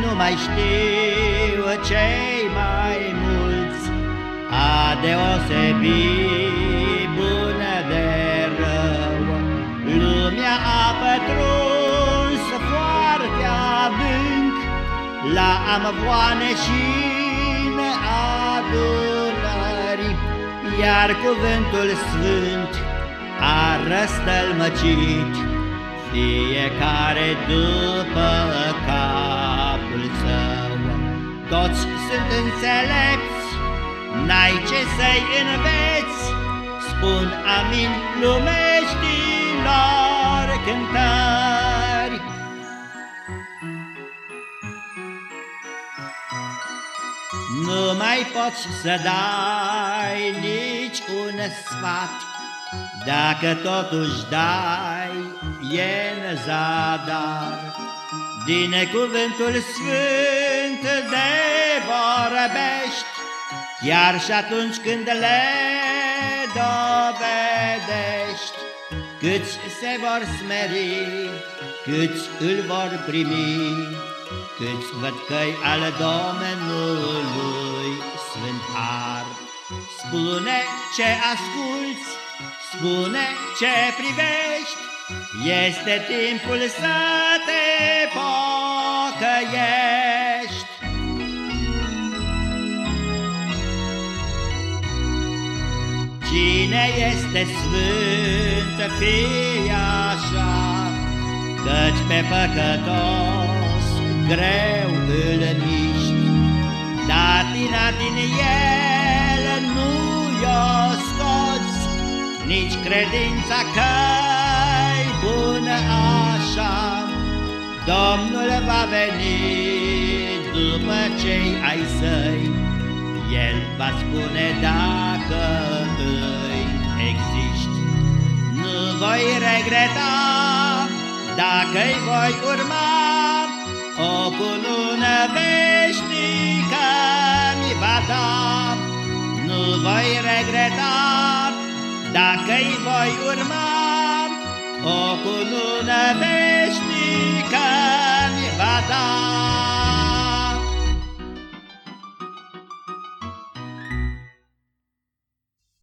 nu mai știu cei mai mulți. A deosebi bună de rău. Lumea a pătruns foarte adânc. La amvoane și neadunări Iar cuvântul sfânt a răstălmăcit. Fiecare după sunt înțelepți, n-ai ce să-i înveți. Spun amin lumeștilor cântări. Nu mai poți să dai nici un sfat. Dacă totuși dai, e în zadar. Din cuvântul sfânt de vorbești Chiar și atunci când le dovedești. Câți se vor smeri, câți îl vor primi Câți văd căi al Domnului Sfânt Har. Spune ce asculți, spune ce privești Este timpul să te pocăiești Cine este sfânt, fie așa Căci pe păcătos greu îl miști. Datina din el nu-i-o scoți Nici credința că-i bună așa. Domnul va veni după cei ai săi El va spune dacă regreta dacă-i voi urma O cunună veșnică mi va da. Nu voi regreta dacă-i voi urma O cunună veșnică